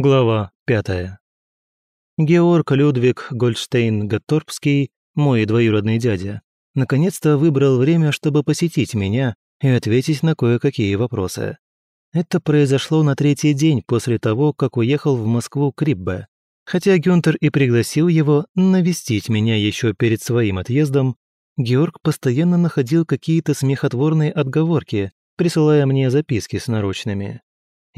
Глава пятая. Георг Людвиг Гольдштейн-Гатторпский, мой двоюродный дядя, наконец-то выбрал время, чтобы посетить меня и ответить на кое-какие вопросы. Это произошло на третий день после того, как уехал в Москву Криббе. Хотя Гюнтер и пригласил его навестить меня еще перед своим отъездом, Георг постоянно находил какие-то смехотворные отговорки, присылая мне записки с наручными.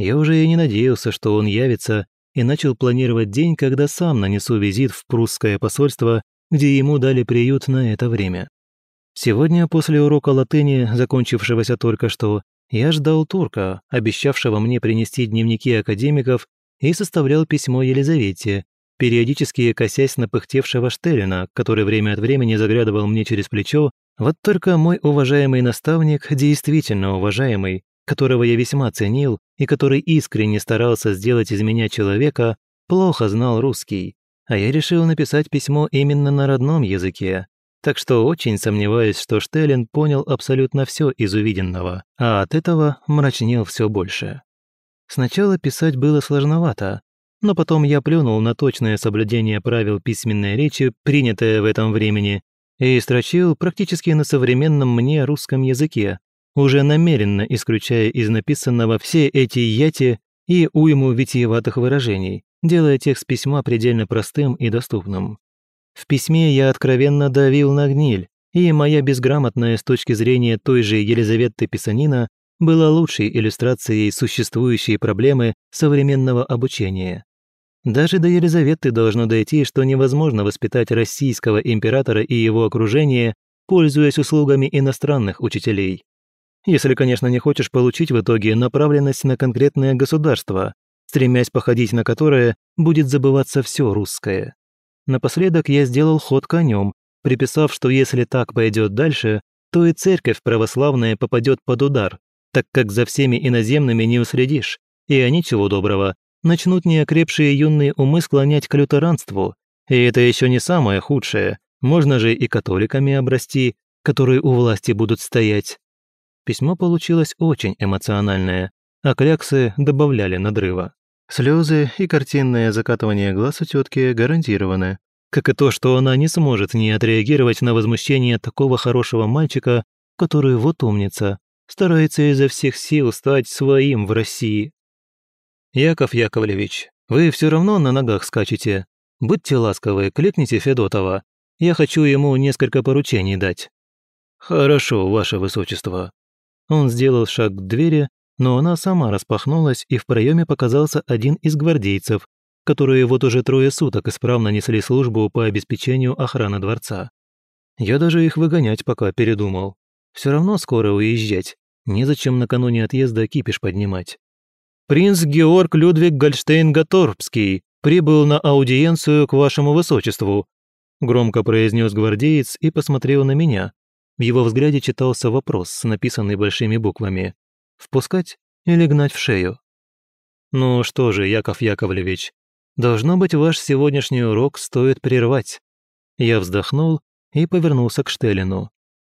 Я уже и не надеялся, что он явится, и начал планировать день, когда сам нанесу визит в прусское посольство, где ему дали приют на это время. Сегодня, после урока латыни, закончившегося только что, я ждал турка, обещавшего мне принести дневники академиков, и составлял письмо Елизавете, периодически косясь на пыхтевшего Штеллина, который время от времени заглядывал мне через плечо, вот только мой уважаемый наставник, действительно уважаемый, которого я весьма ценил и который искренне старался сделать из меня человека, плохо знал русский, а я решил написать письмо именно на родном языке. Так что очень сомневаюсь, что Штеллин понял абсолютно все из увиденного, а от этого мрачнел все больше. Сначала писать было сложновато, но потом я плюнул на точное соблюдение правил письменной речи, принятое в этом времени, и строчил практически на современном мне русском языке, уже намеренно исключая из написанного все эти яти и уйму витиеватых выражений, делая текст письма предельно простым и доступным. В письме я откровенно давил на гниль, и моя безграмотная с точки зрения той же Елизаветы Писанина была лучшей иллюстрацией существующей проблемы современного обучения. Даже до Елизаветы должно дойти, что невозможно воспитать российского императора и его окружение, пользуясь услугами иностранных учителей. Если, конечно, не хочешь получить в итоге направленность на конкретное государство, стремясь походить на которое будет забываться все русское. Напоследок я сделал ход конем, приписав, что если так пойдет дальше, то и церковь православная попадет под удар, так как за всеми иноземными не уследишь, и они, чего доброго, начнут неокрепшие юные умы склонять к лютеранству. И это еще не самое худшее, можно же и католиками обрасти, которые у власти будут стоять. Письмо получилось очень эмоциональное, а кляксы добавляли надрыва. Слезы и картинное закатывание глаз у тетки гарантированы. Как и то, что она не сможет не отреагировать на возмущение такого хорошего мальчика, который вот умница, старается изо всех сил стать своим в России. «Яков Яковлевич, вы все равно на ногах скачете. Будьте ласковы, кликните Федотова. Я хочу ему несколько поручений дать». «Хорошо, ваше высочество», он сделал шаг к двери, но она сама распахнулась, и в проеме показался один из гвардейцев, которые вот уже трое суток исправно несли службу по обеспечению охраны дворца. Я даже их выгонять пока передумал. Все равно скоро уезжать. Незачем накануне отъезда кипиш поднимать. «Принц Георг Людвиг Гольштейн-Гаторбский прибыл на аудиенцию к вашему высочеству», громко произнес гвардеец и посмотрел на меня, в его взгляде читался вопрос, написанный большими буквами. «Впускать или гнать в шею?» «Ну что же, Яков Яковлевич, должно быть, ваш сегодняшний урок стоит прервать». Я вздохнул и повернулся к Штелину.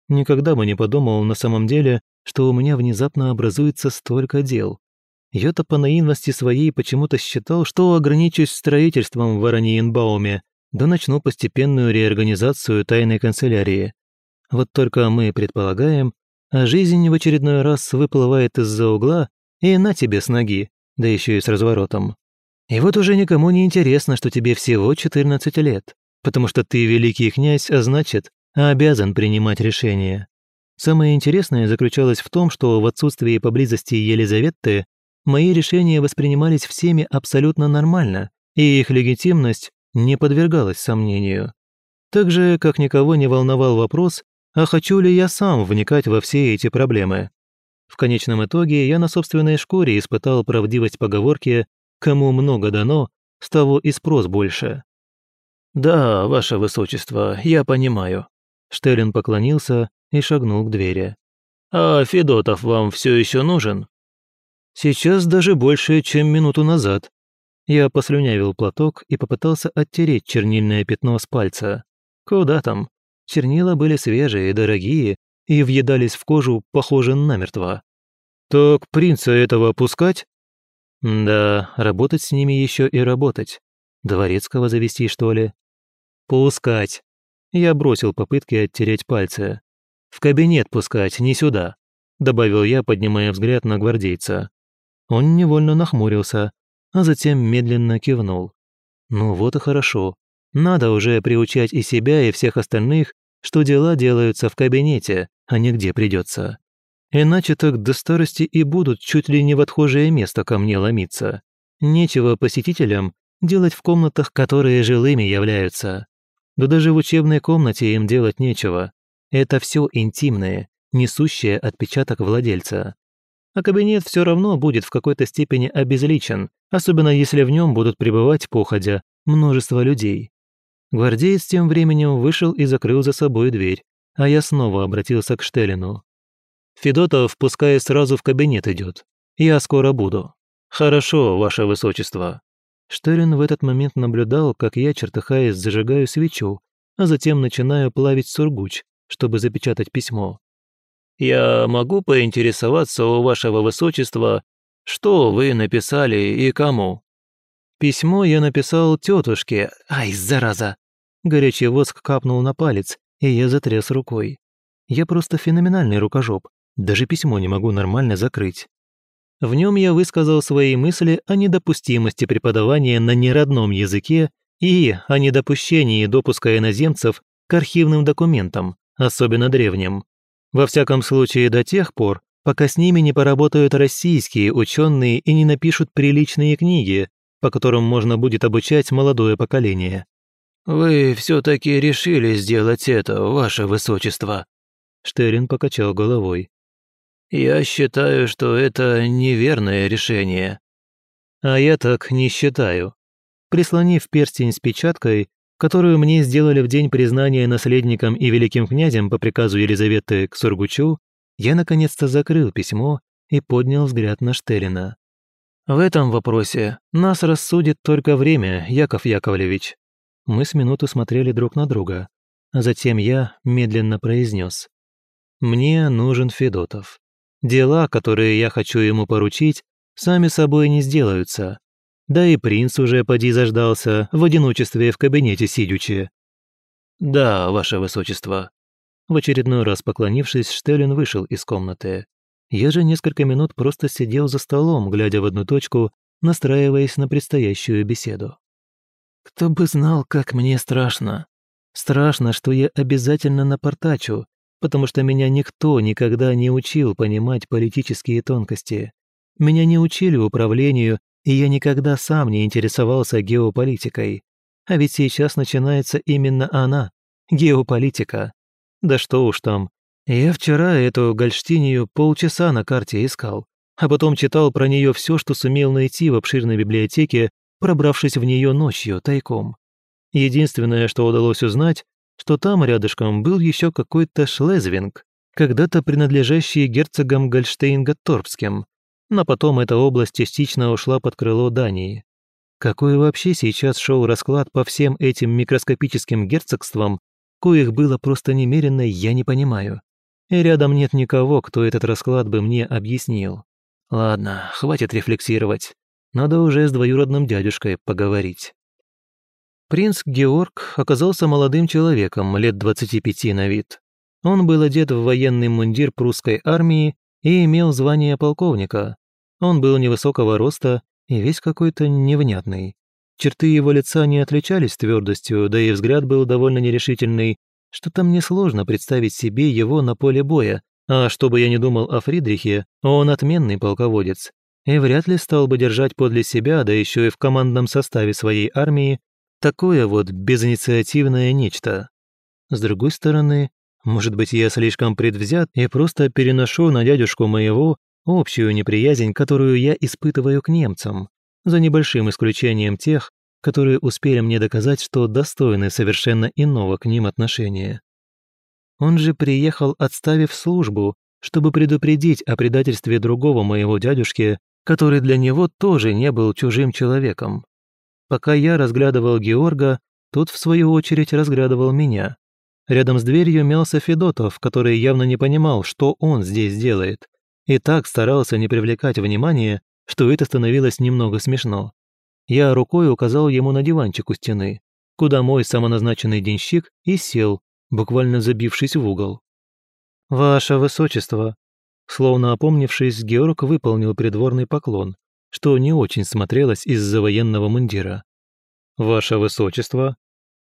Никогда бы не подумал на самом деле, что у меня внезапно образуется столько дел. Я-то по наивности своей почему-то считал, что ограничусь строительством в Ораниенбауме, да начну постепенную реорганизацию тайной канцелярии. Вот только мы предполагаем, а жизнь в очередной раз выплывает из-за угла и на тебе с ноги, да еще и с разворотом. И вот уже никому не интересно, что тебе всего 14 лет, потому что ты великий князь, а значит, обязан принимать решения. Самое интересное заключалось в том, что в отсутствии поблизости Елизаветы мои решения воспринимались всеми абсолютно нормально, и их легитимность не подвергалась сомнению. Так же, как никого не волновал вопрос, а хочу ли я сам вникать во все эти проблемы? В конечном итоге я на собственной шкуре испытал правдивость поговорки «кому много дано, с того и спрос больше». «Да, ваше высочество, я понимаю». Штеллин поклонился и шагнул к двери. «А Федотов вам все еще нужен?» «Сейчас даже больше, чем минуту назад». Я послюнявил платок и попытался оттереть чернильное пятно с пальца. «Куда там? Чернила были свежие, дорогие и въедались в кожу, похоже, намертво. «Так принца этого пускать?» Да, работать с ними еще и работать. Дворецкого завести, что ли? Пускать. Я бросил попытки оттереть пальцы. В кабинет пускать, не сюда, добавил я, поднимая взгляд на гвардейца. Он невольно нахмурился, а затем медленно кивнул. Ну вот и хорошо. Надо уже приучать и себя, и всех остальных, что дела делаются в кабинете, а не где придется. Иначе так до старости и будут чуть ли не в отхожее место ко мне ломиться. Нечего посетителям делать в комнатах, которые жилыми являются. Да даже в учебной комнате им делать нечего. Это все интимное, несущее отпечаток владельца. А кабинет все равно будет в какой-то степени обезличен, особенно если в нем будут пребывать походя множество людей. Гвардеец тем временем вышел и закрыл за собой дверь, а я снова обратился к Штелину. Федотов пускай сразу в кабинет идет. Я скоро буду. Хорошо, ваше высочество». Штерин в этот момент наблюдал, как я, чертыхаясь, зажигаю свечу, а затем начинаю плавить сургуч, чтобы запечатать письмо. «Я могу поинтересоваться у вашего высочества, что вы написали и кому?» Письмо я написал тетушке. Ай, зараза! Горячий воск капнул на палец, и я затряс рукой. Я просто феноменальный рукожоп. Даже письмо не могу нормально закрыть. В нем я высказал свои мысли о недопустимости преподавания на неродном языке и о недопущении допуска иноземцев к архивным документам, особенно древним. Во всяком случае до тех пор, пока с ними не поработают российские ученые и не напишут приличные книги, по которым можно будет обучать молодое поколение. «Вы все-таки решили сделать это, ваше высочество?» Штерин покачал головой. Я считаю, что это неверное решение. А я так не считаю. Прислонив перстень с печаткой, которую мне сделали в день признания наследником и великим князем по приказу Елизаветы к Сургучу, я наконец-то закрыл письмо и поднял взгляд на Штерина. «В этом вопросе нас рассудит только время, Яков Яковлевич». Мы с минуту смотрели друг на друга, затем я медленно произнес: «Мне нужен Федотов. Дела, которые я хочу ему поручить, сами собой не сделаются. Да и принц уже поди заждался, в одиночестве в кабинете сидячи. «Да, ваше высочество». В очередной раз поклонившись, Штеллин вышел из комнаты. Я же несколько минут просто сидел за столом, глядя в одну точку, настраиваясь на предстоящую беседу. Кто бы знал, как мне страшно. Страшно, что я обязательно напортачу, потому что меня никто никогда не учил понимать политические тонкости. Меня не учили управлению, и я никогда сам не интересовался геополитикой. А ведь сейчас начинается именно она, геополитика. Да что уж там. Я вчера эту Гольштинию полчаса на карте искал, а потом читал про нее все, что сумел найти в обширной библиотеке, пробравшись в нее ночью тайком. Единственное, что удалось узнать, что там рядышком был еще какой-то Шлезвинг, когда-то принадлежащий герцогам Гольштейн-Гатторпским, но потом эта область частично ушла под крыло Дании. Какой вообще сейчас шел расклад по всем этим микроскопическим герцогствам, коих было просто немерено, я не понимаю. И рядом нет никого, кто этот расклад бы мне объяснил. Ладно, хватит рефлексировать. Надо уже с двоюродным дядюшкой поговорить. Принц Георг оказался молодым человеком, лет 25 на вид. Он был одет в военный мундир прусской армии и имел звание полковника. Он был невысокого роста и весь какой-то невнятный. Черты его лица не отличались твердостью, да и взгляд был довольно нерешительный, что-то мне сложно представить себе его на поле боя, а чтобы я не думал о Фридрихе, он отменный полководец, и вряд ли стал бы держать подле себя, да еще и в командном составе своей армии, Такое вот безинициативное нечто. С другой стороны, может быть, я слишком предвзят и просто переношу на дядюшку моего общую неприязнь, которую я испытываю к немцам, за небольшим исключением тех, которые успели мне доказать, что достойны совершенно иного к ним отношения. Он же приехал, отставив службу, чтобы предупредить о предательстве другого моего дядюшки, который для него тоже не был чужим человеком. Пока я разглядывал Георга, тот, в свою очередь, разглядывал меня. Рядом с дверью мялся Федотов, который явно не понимал, что он здесь делает, и так старался не привлекать внимания, что это становилось немного смешно. Я рукой указал ему на диванчик у стены, куда мой самоназначенный денщик и сел, буквально забившись в угол. «Ваше Высочество!» Словно опомнившись, Георг выполнил придворный поклон, что не очень смотрелось из-за военного мундира. «Ваше Высочество!»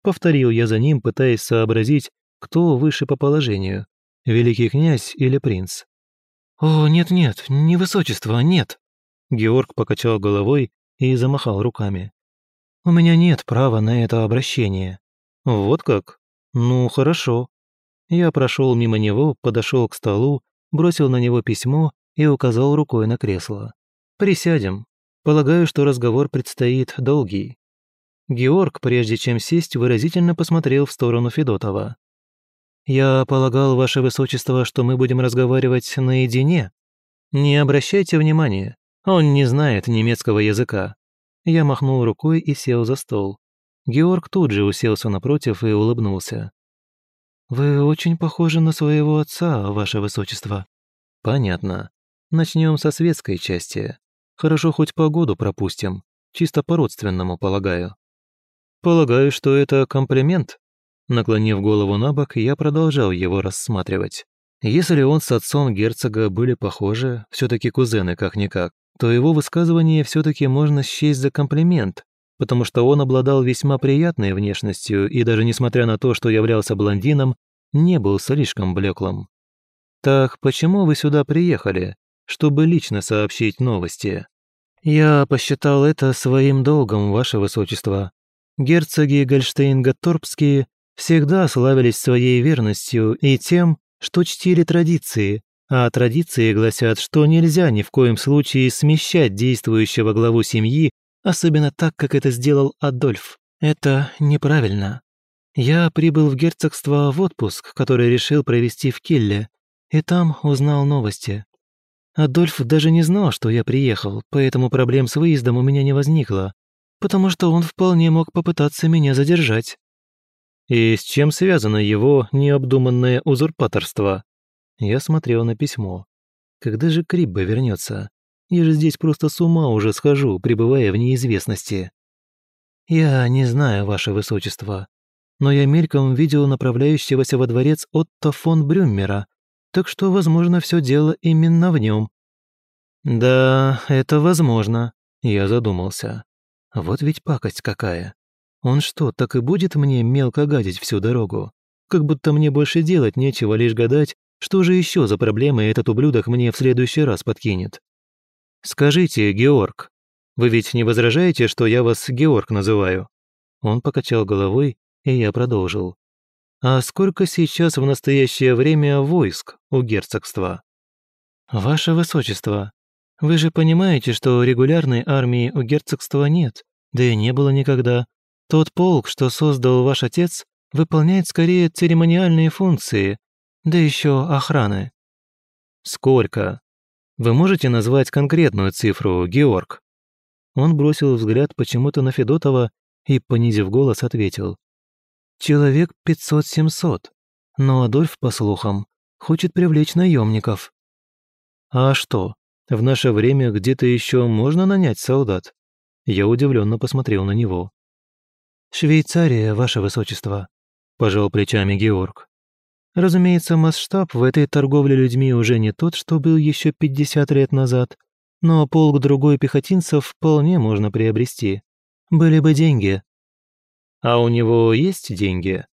Повторил я за ним, пытаясь сообразить, кто выше по положению, великий князь или принц. «О, нет-нет, не Высочество, нет!» Георг покачал головой и замахал руками. «У меня нет права на это обращение». «Вот как? Ну, хорошо». Я прошел мимо него, подошел к столу, бросил на него письмо и указал рукой на кресло. «Присядем. Полагаю, что разговор предстоит долгий». Георг, прежде чем сесть, выразительно посмотрел в сторону Федотова. «Я полагал, Ваше Высочество, что мы будем разговаривать наедине. Не обращайте внимания, он не знает немецкого языка». Я махнул рукой и сел за стол. Георг тут же уселся напротив и улыбнулся. «Вы очень похожи на своего отца, Ваше Высочество». «Понятно. Начнем со светской части. Хорошо, хоть погоду пропустим. Чисто по-родственному, полагаю». «Полагаю, что это комплимент?» Наклонив голову на бок, я продолжал его рассматривать. Если он с отцом герцога были похожи, все таки кузены как-никак, то его высказывание все-таки можно счесть за комплимент, потому что он обладал весьма приятной внешностью и даже несмотря на то, что являлся блондином, не был слишком блеклым. «Так почему вы сюда приехали, чтобы лично сообщить новости?» «Я посчитал это своим долгом, ваше высочество. Герцоги Гольштейн-Гатторпские всегда славились своей верностью и тем, что чтили традиции, а традиции гласят, что нельзя ни в коем случае смещать действующего главу семьи, особенно так, как это сделал Адольф. Это неправильно. Я прибыл в герцогство в отпуск, который решил провести в Килле, и там узнал новости. Адольф даже не знал, что я приехал, поэтому проблем с выездом у меня не возникло, потому что он вполне мог попытаться меня задержать. И с чем связано его необдуманное узурпаторство? Я смотрел на письмо. Когда же Крибба вернется? Я же здесь просто с ума уже схожу, пребывая в неизвестности. Я не знаю, ваше высочество, но я мельком видел направляющегося во дворец Отто фон Брюммера, так что, возможно, все дело именно в нем. Да, это возможно, я задумался. Вот ведь пакость какая. Он что, так и будет мне мелко гадить всю дорогу? Как будто мне больше делать нечего, лишь гадать, что же еще за проблемы этот ублюдок мне в следующий раз подкинет? Скажите, Георг, вы ведь не возражаете, что я вас Георг называю? Он покачал головой, и я продолжил. А сколько сейчас в настоящее время войск у герцогства? Ваше высочество, вы же понимаете, что регулярной армии у герцогства нет, да и не было никогда. Тот полк, что создал ваш отец, выполняет скорее церемониальные функции, да еще охраны. Сколько? Вы можете назвать конкретную цифру, Георг? Он бросил взгляд почему-то на Федотова и, понизив голос, ответил. Человек 500-700, но Адольф, по слухам, хочет привлечь наемников. А что, в наше время где-то еще можно нанять солдат? Я удивленно посмотрел на него. «Швейцария, ваше высочество», – пожал плечами Георг. Разумеется, масштаб в этой торговле людьми уже не тот, что был еще 50 лет назад, но полк другой пехотинцев вполне можно приобрести. Были бы деньги. А у него есть деньги?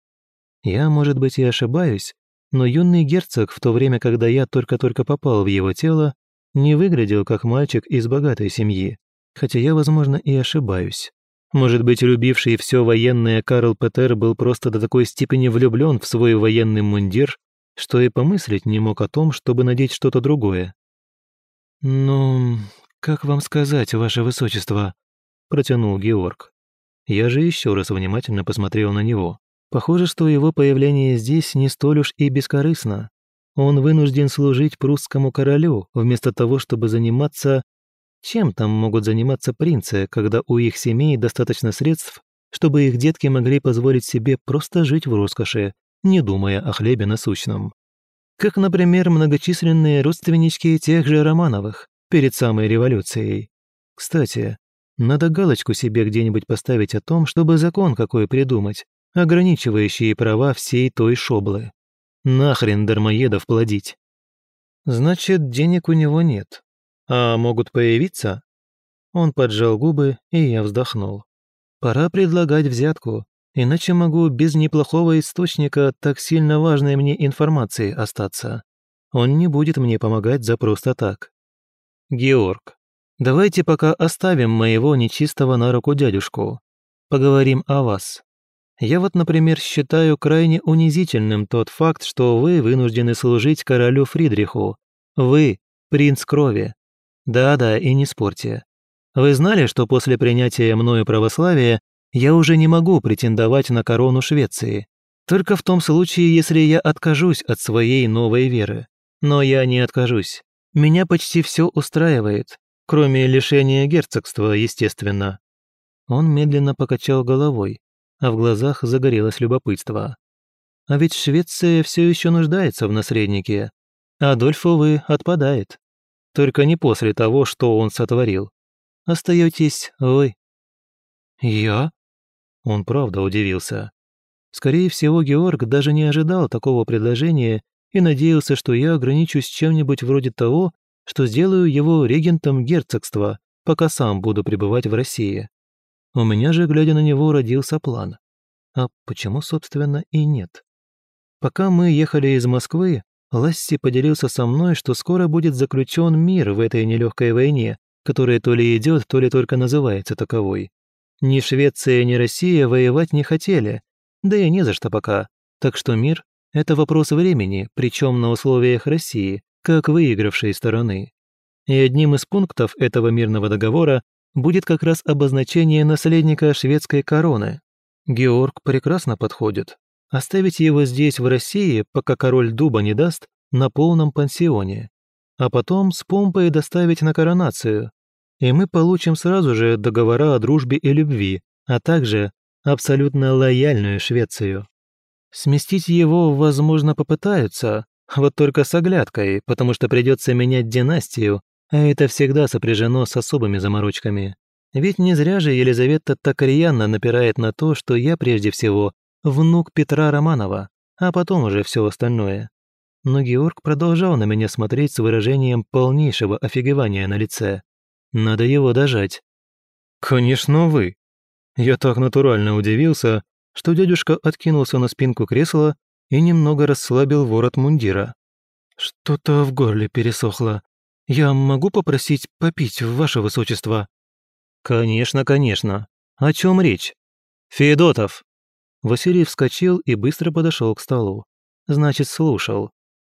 Я, может быть, и ошибаюсь, но юный герцог в то время, когда я только-только попал в его тело, не выглядел как мальчик из богатой семьи, хотя я, возможно, и ошибаюсь. Может быть, любивший все военное Карл Петер был просто до такой степени влюблен в свой военный мундир, что и помыслить не мог о том, чтобы надеть что-то другое. «Ну, как вам сказать, ваше высочество?» – протянул Георг. Я же еще раз внимательно посмотрел на него. Похоже, что его появление здесь не столь уж и бескорыстно. Он вынужден служить прусскому королю, вместо того, чтобы заниматься чем там могут заниматься принцы, когда у их семей достаточно средств, чтобы их детки могли позволить себе просто жить в роскоши, не думая о хлебе насущном? Как, например, многочисленные родственнички тех же Романовых перед самой революцией. Кстати, надо галочку себе где-нибудь поставить о том, чтобы закон какой придумать, ограничивающий права всей той шоблы. Нахрен дармоедов плодить. Значит, денег у него нет. А могут появиться? Он поджал губы, и я вздохнул. Пора предлагать взятку, иначе могу без неплохого источника так сильно важной мне информации остаться. Он не будет мне помогать за просто так. Георг, давайте пока оставим моего нечистого на руку дядюшку. Поговорим о вас. Я вот, например, считаю крайне унизительным тот факт, что вы вынуждены служить королю Фридриху. Вы – принц крови. Да-да, и не спорьте. Вы знали, что после принятия мною православия я уже не могу претендовать на корону Швеции? Только в том случае, если я откажусь от своей новой веры. Но я не откажусь. Меня почти все устраивает, кроме лишения герцогства, естественно. Он медленно покачал головой, а в глазах загорелось любопытство. А ведь Швеция все еще нуждается в наследнике. Адольф, увы, отпадает. Только не после того, что он сотворил. Остаетесь вы». «Я?» Он правда удивился. Скорее всего, Георг даже не ожидал такого предложения и надеялся, что я ограничусь чем-нибудь вроде того, что сделаю его регентом герцогства, пока сам буду пребывать в России. У меня же, глядя на него, родился план. А почему, собственно, и нет? Пока мы ехали из Москвы, Ласси поделился со мной, что скоро будет заключен мир в этой нелегкой войне, которая то ли идет, то ли только называется таковой. Ни Швеция, ни Россия воевать не хотели, да и не за что пока. Так что мир – это вопрос времени, причем на условиях России, как выигравшей стороны. И одним из пунктов этого мирного договора будет как раз обозначение наследника шведской короны. Георг прекрасно подходит. Оставить его здесь, в России, пока король дуба не даст, на полном пансионе. А потом с помпой доставить на коронацию. И мы получим сразу же договора о дружбе и любви, а также абсолютно лояльную Швецию. Сместить его, возможно, попытаются, вот только с оглядкой, потому что придется менять династию, а это всегда сопряжено с особыми заморочками. Ведь не зря же Елизавета так рьяно напирает на то, что я прежде всего внук Петра Романова, а потом уже все остальное. Но Георг продолжал на меня смотреть с выражением полнейшего офигевания на лице. Надо его дожать. «Конечно вы!» Я так натурально удивился, что дядюшка откинулся на спинку кресла и немного расслабил ворот мундира. «Что-то в горле пересохло. «Я могу попросить попить, ваше высочество?» «Конечно, конечно. О чем речь?» «Федотов!» Василий вскочил и быстро подошел к столу. Значит, слушал.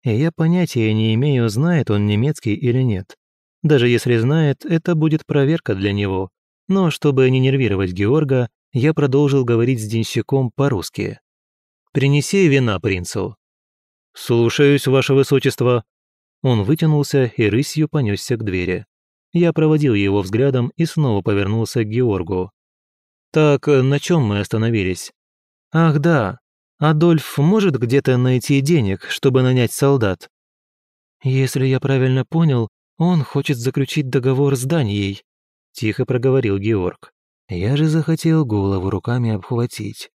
И я понятия не имею, знает он немецкий или нет. Даже если знает, это будет проверка для него. Но чтобы не нервировать Георга, я продолжил говорить с денщиком по-русски. «Принеси вина принцу». «Слушаюсь, ваше высочество», он вытянулся и рысью понесся к двери. Я проводил его взглядом и снова повернулся к Георгу. «Так, на чем мы остановились?» «Ах да, Адольф может где-то найти денег, чтобы нанять солдат?» «Если я правильно понял, он хочет заключить договор с Данией», – тихо проговорил Георг. «Я же захотел голову руками обхватить.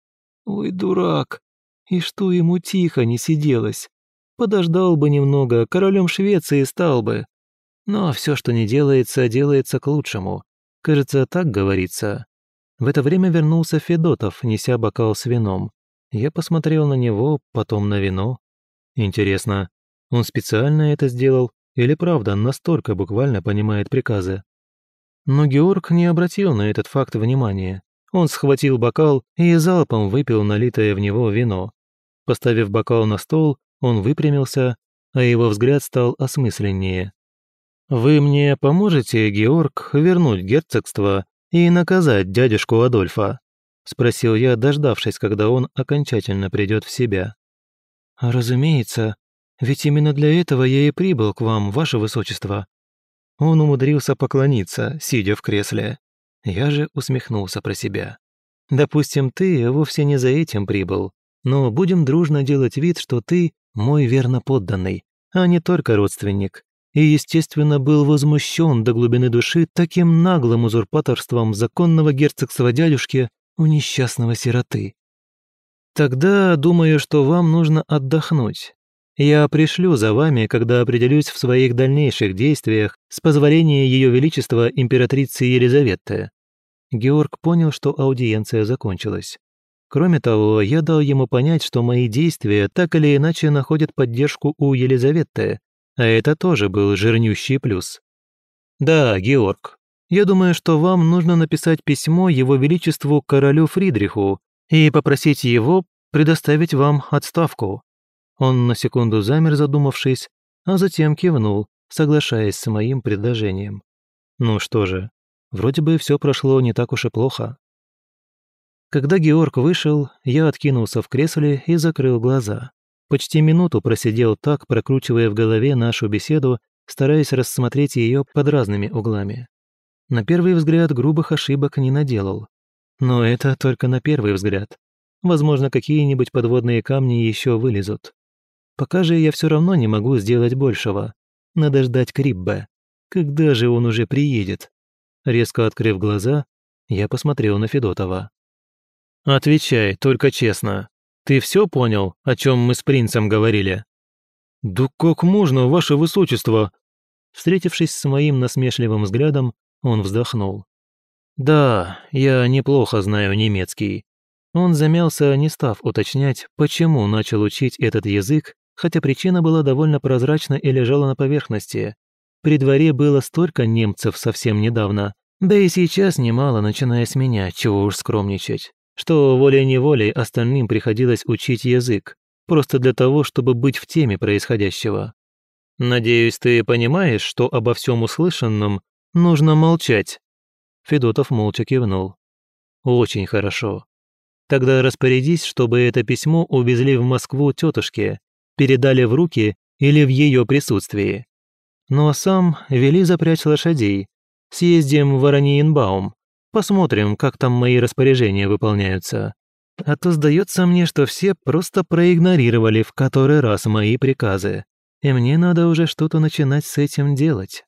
Ой, дурак! И что ему тихо не сиделось? Подождал бы немного, королем Швеции стал бы. Но все, что не делается, делается к лучшему. Кажется, так говорится. В это время вернулся Федотов, неся бокал с вином. Я посмотрел на него, потом на вино. Интересно, он специально это сделал или правда настолько буквально понимает приказы? Но Георг не обратил на этот факт внимания. Он схватил бокал и залпом выпил налитое в него вино. Поставив бокал на стол, он выпрямился, а его взгляд стал осмысленнее. «Вы мне поможете, Георг, вернуть герцогство и наказать дядюшку Адольфа?» – спросил я, дождавшись, когда он окончательно придет в себя. «Разумеется, ведь именно для этого я и прибыл к вам, ваше высочество». Он умудрился поклониться, сидя в кресле. Я же усмехнулся про себя. «Допустим, ты вовсе не за этим прибыл, но будем дружно делать вид, что ты мой верно подданный, а не только родственник. И, естественно, был возмущен до глубины души таким наглым узурпаторством законного герцогства дядюшки у несчастного сироты. Тогда думаю, что вам нужно отдохнуть. Я пришлю за вами, когда определюсь в своих дальнейших действиях с позволения Ее Величества императрицы Елизаветы». Георг понял, что аудиенция закончилась. Кроме того, я дал ему понять, что мои действия так или иначе находят поддержку у Елизаветы, а это тоже был жирнющий плюс. «Да, Георг, я думаю, что вам нужно написать письмо Его Величеству королю Фридриху и попросить его предоставить вам отставку». Он на секунду замер, задумавшись, а затем кивнул, соглашаясь с моим предложением. Ну что же, вроде бы все прошло не так уж и плохо. Когда Георг вышел, я откинулся в кресле и закрыл глаза. Почти минуту просидел так, прокручивая в голове нашу беседу, стараясь рассмотреть ее под разными углами. На первый взгляд грубых ошибок не наделал. Но это только на первый взгляд. Возможно, какие-нибудь подводные камни еще вылезут. Пока же я все равно не могу сделать большего. Надо ждать Криббе. Когда же он уже приедет? Резко открыв глаза, я посмотрел на Федотова. «Отвечай, только честно. Ты все понял, о чем мы с принцем говорили?» «Да как можно, ваше высочество?» Встретившись с моим насмешливым взглядом, он вздохнул. «Да, я неплохо знаю немецкий». Он замялся, не став уточнять, почему начал учить этот язык, хотя причина была довольно прозрачна и лежала на поверхности. При дворе было столько немцев совсем недавно, да и сейчас немало, начиная с меня, чего уж скромничать, что волей-неволей остальным приходилось учить язык, просто для того, чтобы быть в теме происходящего. «Надеюсь, ты понимаешь, что обо всем услышанном нужно молчать?» Федотов молча кивнул. «Очень хорошо. Тогда распорядись, чтобы это письмо увезли в Москву тетушке, передали в руки или в ее присутствии. Ну а сам вели запрячь лошадей. Съездим в Ораниенбаум, посмотрим, как там мои распоряжения выполняются. А то сдается мне, что все просто проигнорировали в который раз мои приказы, и мне надо уже что-то начинать с этим делать.